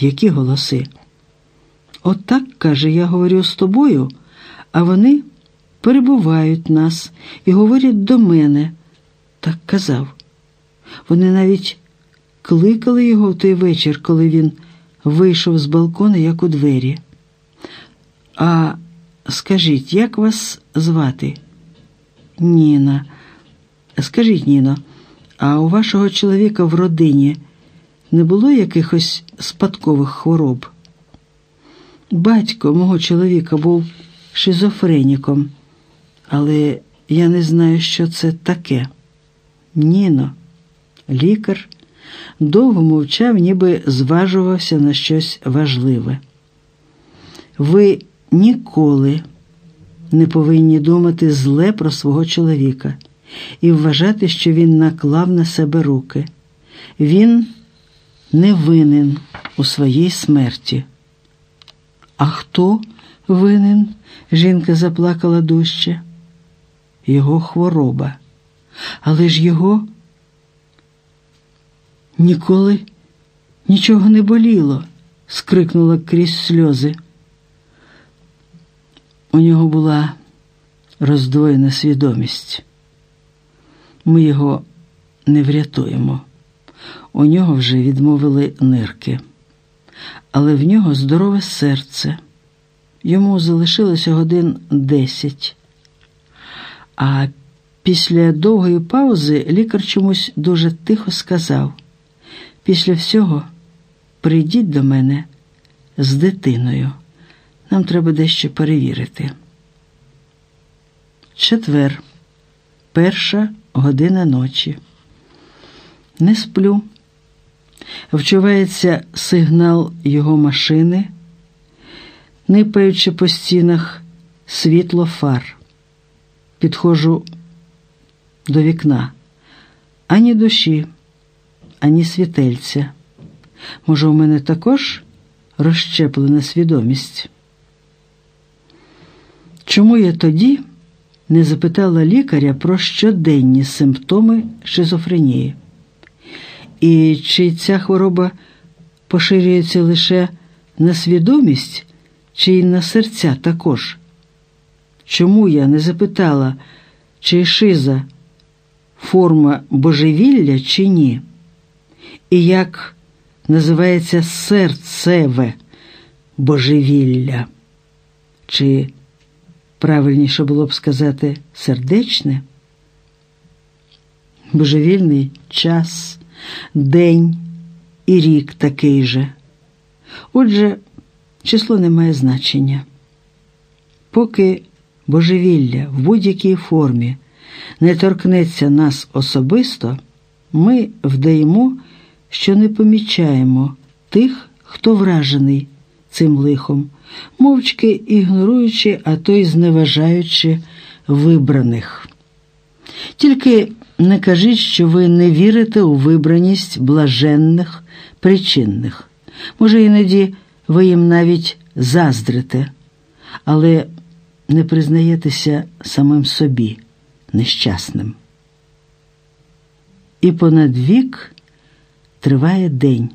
Які голоси? Отак, каже, я говорю з тобою, а вони перебувають нас і говорять до мене. Так казав. Вони навіть кликали його в той вечір, коли він вийшов з балкона, як у двері. А скажіть, як вас звати? Ніна. Скажіть, Ніно, а у вашого чоловіка в родині не було якихось спадкових хвороб? Батько мого чоловіка був шизофреніком, але я не знаю, що це таке. Ніно, лікар довго мовчав, ніби зважувався на щось важливе. Ви ніколи не повинні думати зле про свого чоловіка і вважати, що він наклав на себе руки. Він не винен у своїй смерті. А хто винен? Жінка заплакала дужче. Його хвороба. Але ж його ніколи нічого не боліло, скрикнула крізь сльози. У нього була роздвоєна свідомість. Ми його не врятуємо. У нього вже відмовили нирки, але в нього здорове серце. Йому залишилося годин десять. А після довгої паузи лікар чомусь дуже тихо сказав: після всього прийдіть до мене з дитиною. Нам треба дещо перевірити. Четвер, перша година ночі. Не сплю. Вчувається сигнал його машини, нипаючи по стінах світло фар. Підходжу до вікна. Ані душі, ані світельця. Може, у мене також розщеплена свідомість? Чому я тоді не запитала лікаря про щоденні симптоми шизофренії? І чи ця хвороба поширюється лише на свідомість, чи й на серця також? Чому я не запитала, чи шиза форма божевілля, чи ні? І як називається серцеве божевілля? Чи правильніше було б сказати сердечне? Божевільний час, день і рік такий же. Отже, число не має значення. Поки божевілля в будь-якій формі не торкнеться нас особисто, ми вдаємо, що не помічаємо тих, хто вражений цим лихом, мовчки ігноруючи, а то й зневажаючи вибраних. Тільки не кажіть, що ви не вірите у вибраність блаженних, причинних. Може, іноді ви їм навіть заздрите, але не признаєтеся самим собі нещасним. І понад вік триває день,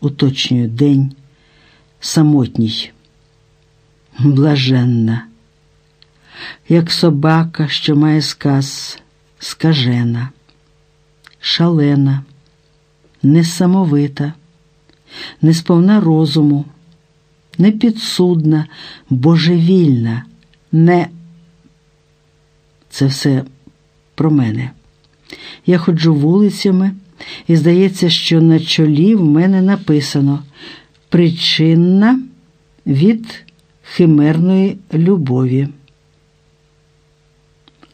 уточнюю день, самотній, блаженна, як собака, що має сказ, скажена, шалена, несамовита, несповна розуму непідсудна, божевільна, не це все про мене. Я ходжу вулицями, і здається, що на чолі в мене написано причинна від химерної любові.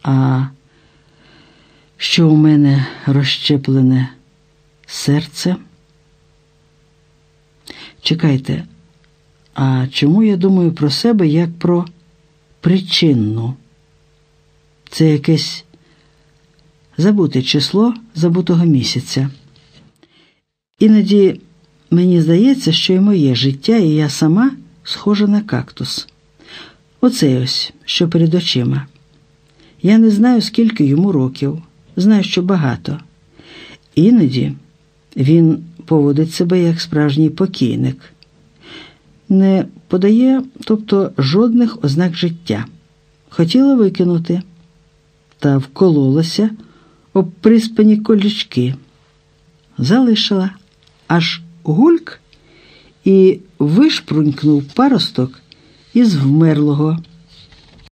А що у мене розщеплене серце? Чекайте, а чому я думаю про себе як про причинну? Це якесь забуте число забутого місяця. Іноді мені здається, що і моє життя, і я сама схожа на кактус. Оце ось, що перед очима. Я не знаю, скільки йому років, знаю, що багато. Іноді він поводить себе як справжній покійник, не подає, тобто жодних ознак життя. Хотіла викинути, та вкололася об приспані колючки. Залишила аж гульк і вишпрунькнув паросток із вмерлого.